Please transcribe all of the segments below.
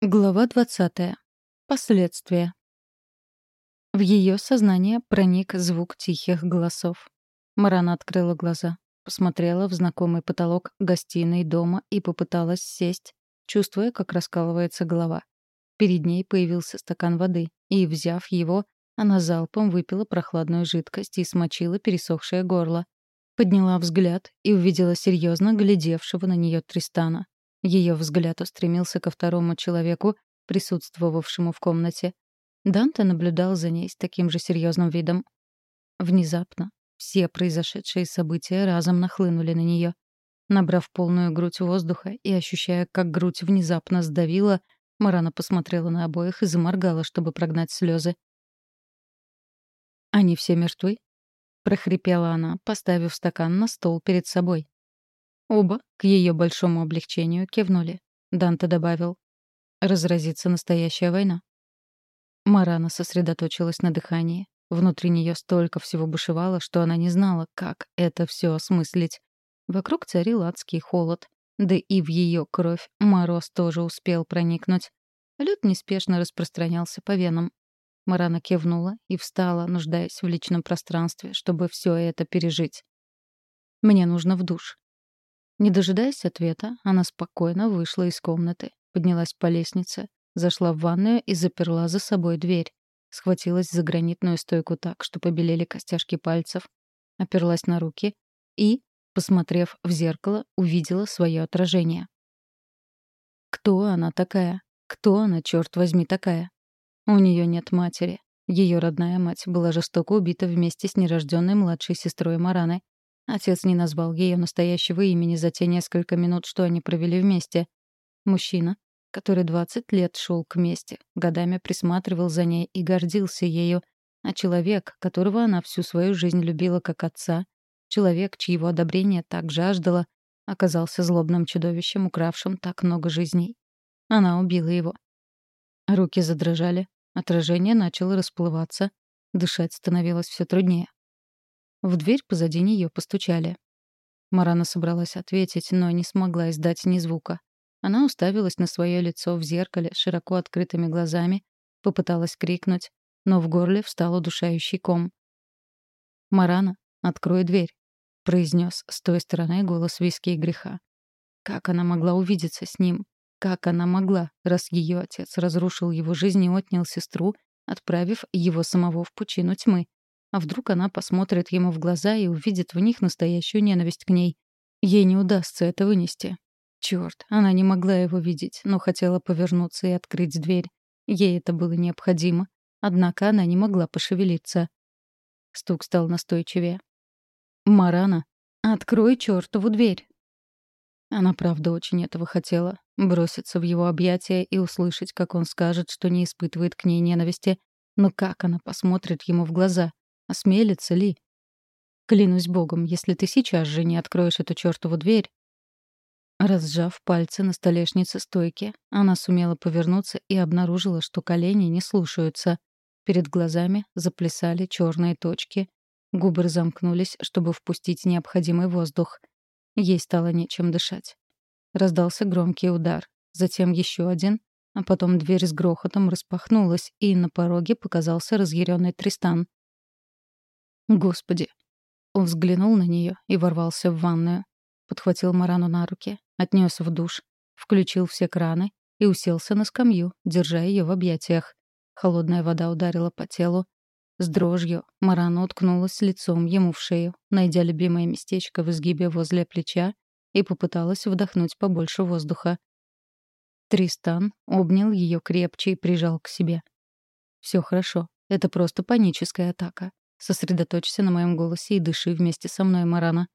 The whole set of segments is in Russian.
Глава 20. Последствия. В ее сознание проник звук тихих голосов. Марана открыла глаза, посмотрела в знакомый потолок гостиной дома и попыталась сесть, чувствуя, как раскалывается голова. Перед ней появился стакан воды, и, взяв его, она залпом выпила прохладную жидкость и смочила пересохшее горло. Подняла взгляд и увидела серьезно глядевшего на нее Тристана. Ее взгляд устремился ко второму человеку, присутствовавшему в комнате. Данте наблюдал за ней с таким же серьезным видом. Внезапно все произошедшие события разом нахлынули на нее. Набрав полную грудь воздуха и ощущая, как грудь внезапно сдавила, Марана посмотрела на обоих и заморгала, чтобы прогнать слезы. «Они все мертвы?» — прохрипела она, поставив стакан на стол перед собой. Оба, к ее большому облегчению, кивнули. Данте добавил. «Разразится настоящая война». Марана сосредоточилась на дыхании. Внутри нее столько всего бушевало, что она не знала, как это все осмыслить. Вокруг царил адский холод. Да и в ее кровь мороз тоже успел проникнуть. Лед неспешно распространялся по венам. Марана кивнула и встала, нуждаясь в личном пространстве, чтобы все это пережить. «Мне нужно в душ», не дожидаясь ответа, она спокойно вышла из комнаты, поднялась по лестнице, зашла в ванную и заперла за собой дверь. Схватилась за гранитную стойку так, что побелели костяшки пальцев, оперлась на руки и, посмотрев в зеркало, увидела свое отражение. Кто она такая? Кто она, черт возьми, такая? У нее нет матери. Ее родная мать была жестоко убита вместе с нерожденной младшей сестрой Мараны. Отец не назвал ее настоящего имени за те несколько минут, что они провели вместе. Мужчина, который 20 лет шел к мести, годами присматривал за ней и гордился ею, а человек, которого она всю свою жизнь любила как отца, человек, чьего одобрения так жаждала, оказался злобным чудовищем, укравшим так много жизней. Она убила его. Руки задрожали, отражение начало расплываться, дышать становилось все труднее. В дверь позади нее постучали. Марана собралась ответить, но не смогла издать ни звука. Она уставилась на свое лицо в зеркале широко открытыми глазами, попыталась крикнуть, но в горле встал удушающий ком. «Марана, открой дверь», — произнес с той стороны голос виски и греха. Как она могла увидеться с ним? Как она могла, раз ее отец разрушил его жизнь и отнял сестру, отправив его самого в пучину тьмы? А вдруг она посмотрит ему в глаза и увидит в них настоящую ненависть к ней? Ей не удастся это вынести. Чёрт, она не могла его видеть, но хотела повернуться и открыть дверь. Ей это было необходимо. Однако она не могла пошевелиться. Стук стал настойчивее. «Марана, открой чёртову дверь!» Она, правда, очень этого хотела. Броситься в его объятия и услышать, как он скажет, что не испытывает к ней ненависти. Но как она посмотрит ему в глаза? Осмелится ли? Клянусь богом, если ты сейчас же не откроешь эту чертову дверь... Разжав пальцы на столешнице стойки, она сумела повернуться и обнаружила, что колени не слушаются. Перед глазами заплясали черные точки. Губы разомкнулись, чтобы впустить необходимый воздух. Ей стало нечем дышать. Раздался громкий удар, затем еще один, а потом дверь с грохотом распахнулась, и на пороге показался разъяренный Тристан. Господи. Он взглянул на нее и ворвался в ванную. Подхватил Марану на руки, отнес в душ, включил все краны и уселся на скамью, держа ее в объятиях. Холодная вода ударила по телу. С дрожью Марана уткнулась лицом ему в шею, найдя любимое местечко в изгибе возле плеча, и попыталась вдохнуть побольше воздуха. Тристан обнял ее крепче и прижал к себе. «Все хорошо. Это просто паническая атака. Сосредоточься на моем голосе и дыши вместе со мной, Марана».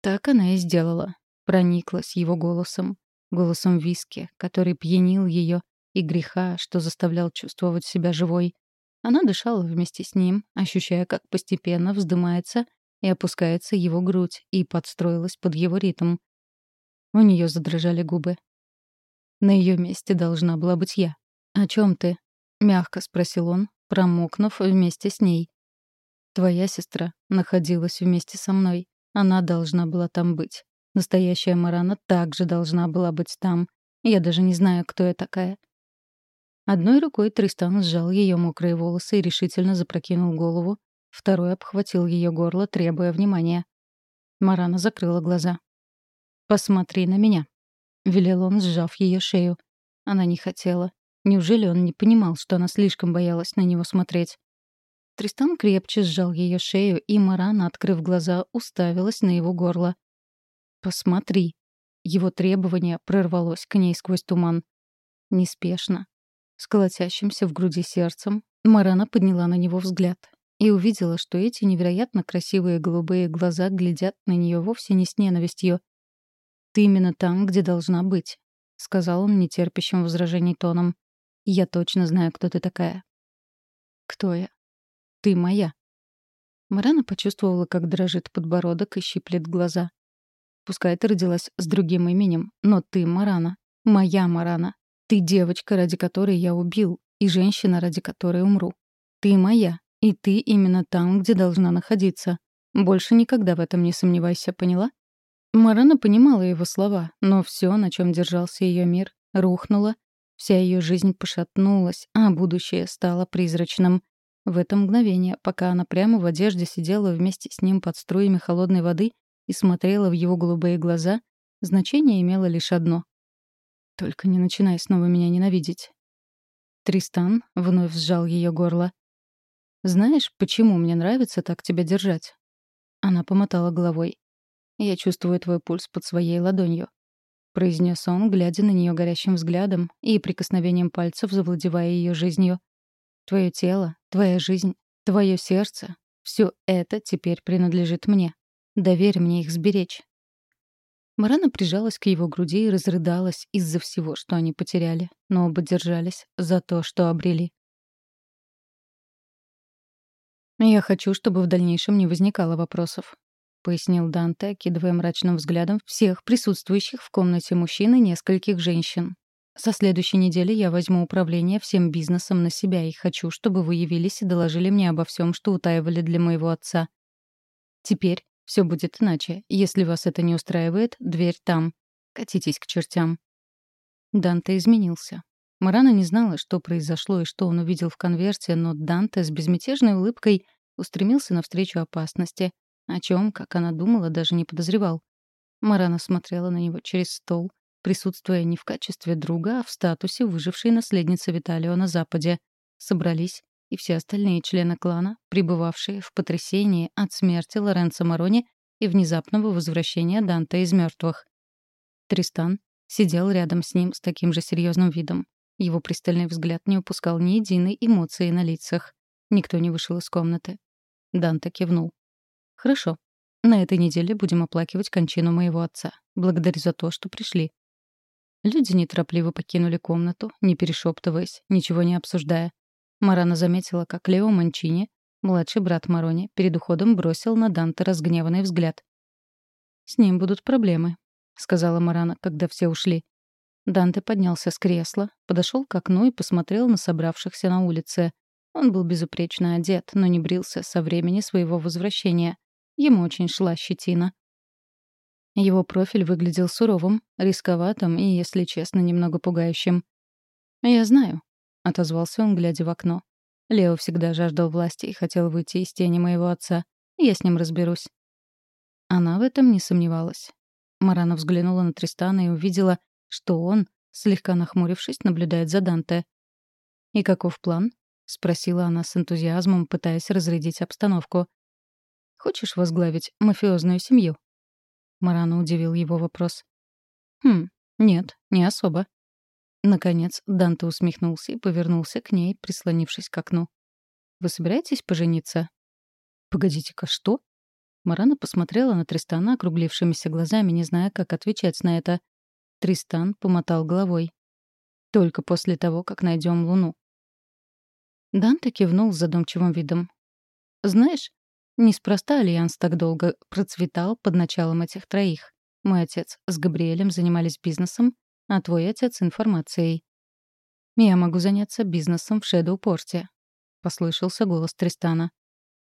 Так она и сделала. Прониклась его голосом. Голосом виски, который пьянил ее, и греха, что заставлял чувствовать себя живой. Она дышала вместе с ним, ощущая, как постепенно вздымается и опускается его грудь, и подстроилась под его ритм. У нее задрожали губы. На ее месте должна была быть я. «О чем ты?» — мягко спросил он, промокнув вместе с ней. Твоя сестра находилась вместе со мной. Она должна была там быть. Настоящая Марана также должна была быть там. Я даже не знаю, кто я такая». Одной рукой Тристан сжал ее мокрые волосы и решительно запрокинул голову, второй обхватил ее горло, требуя внимания. Марана закрыла глаза. «Посмотри на меня», — велел он, сжав ее шею. Она не хотела. Неужели он не понимал, что она слишком боялась на него смотреть? Тристан крепче сжал ее шею, и Марана, открыв глаза, уставилась на его горло. «Посмотри». Его требование прорвалось к ней сквозь туман. Неспешно, с колотящимся в груди сердцем, Марана подняла на него взгляд и увидела, что эти невероятно красивые голубые глаза глядят на нее вовсе не с ненавистью. «Ты именно там, где должна быть», — сказал он нетерпящим возражений тоном. «Я точно знаю, кто ты такая». «Кто я?» «Ты моя». Марана почувствовала, как дрожит подбородок и щиплет глаза. Пускай ты родилась с другим именем, но ты Марана. Моя Марана. Ты девочка, ради которой я убил, и женщина, ради которой умру. Ты моя, и ты именно там, где должна находиться. Больше никогда в этом не сомневайся, поняла? Марана понимала его слова, но все, на чем держался ее мир, рухнуло, вся ее жизнь пошатнулась, а будущее стало призрачным. В это мгновение, пока она прямо в одежде сидела вместе с ним под струями холодной воды, и смотрела в его голубые глаза, значение имело лишь одно. «Только не начинай снова меня ненавидеть». Тристан вновь сжал ее горло. «Знаешь, почему мне нравится так тебя держать?» Она помотала головой. «Я чувствую твой пульс под своей ладонью», — произнес он, глядя на нее горящим взглядом и прикосновением пальцев завладевая ее жизнью. «Твое тело, твоя жизнь, твое сердце — все это теперь принадлежит мне. Доверь мне их сберечь». Марана прижалась к его груди и разрыдалась из-за всего, что они потеряли, но оба держались за то, что обрели. «Я хочу, чтобы в дальнейшем не возникало вопросов», — пояснил Данте, окидывая мрачным взглядом всех присутствующих в комнате мужчин и нескольких женщин. «Со следующей недели я возьму управление всем бизнесом на себя и хочу, чтобы вы явились и доложили мне обо всем, что утаивали для моего отца. Теперь все будет иначе. Если вас это не устраивает, дверь там. Катитесь к чертям». Данте изменился. Марана не знала, что произошло и что он увидел в конверте, но Данте с безмятежной улыбкой устремился навстречу опасности, о чем, как она думала, даже не подозревал. Марана смотрела на него через стол, присутствуя не в качестве друга, а в статусе выжившей наследницы Виталио на Западе. Собрались и все остальные члены клана, пребывавшие в потрясении от смерти Лоренцо Марони и внезапного возвращения Данте из мертвых. Тристан сидел рядом с ним с таким же серьезным видом. Его пристальный взгляд не упускал ни единой эмоции на лицах. Никто не вышел из комнаты. Данте кивнул. «Хорошо. На этой неделе будем оплакивать кончину моего отца. Благодарю за то, что пришли». Люди неторопливо покинули комнату, не перешептываясь, ничего не обсуждая. Марана заметила, как Лео Манчини, младший брат Марони, перед уходом бросил на Данте разгневанный взгляд. «С ним будут проблемы», — сказала Марана, когда все ушли. Данте поднялся с кресла, подошел к окну и посмотрел на собравшихся на улице. Он был безупречно одет, но не брился со времени своего возвращения. Ему очень шла щетина. Его профиль выглядел суровым, рисковатым и, если честно, немного пугающим. «Я знаю», — отозвался он, глядя в окно. Лео всегда жаждал власти и хотел выйти из тени моего отца. Я с ним разберусь. Она в этом не сомневалась. Марана взглянула на Тристана и увидела, что он, слегка нахмурившись, наблюдает за Данте. «И каков план?» — спросила она с энтузиазмом, пытаясь разрядить обстановку. «Хочешь возглавить мафиозную семью?» Марана удивил его вопрос. «Хм, нет, не особо. Наконец Данте усмехнулся и повернулся к ней, прислонившись к окну. «Вы собираетесь пожениться?» «Погодите-ка, что?» Марана посмотрела на Тристана округлившимися глазами, не зная, как отвечать на это. Тристан помотал головой. «Только после того, как найдем Луну». Данте кивнул с задумчивым видом. «Знаешь, неспроста Альянс так долго процветал под началом этих троих. Мой отец с Габриэлем занимались бизнесом, а твой отец — информацией. «Я могу заняться бизнесом в Шэдоу-порте», — послышался голос Тристана.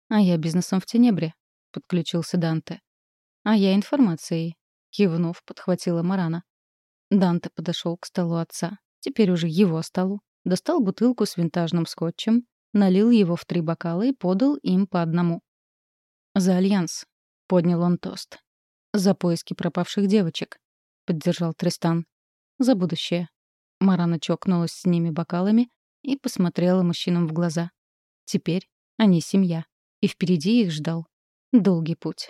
«А я бизнесом в Тенебре», — подключился Данте. «А я информацией», — кивнув, подхватила Марана. Данте подошел к столу отца. Теперь уже его столу. Достал бутылку с винтажным скотчем, налил его в три бокала и подал им по одному. «За альянс», — поднял он тост. «За поиски пропавших девочек», — поддержал Тристан. «За будущее». Марана чокнулась с ними бокалами и посмотрела мужчинам в глаза. Теперь они семья, и впереди их ждал долгий путь.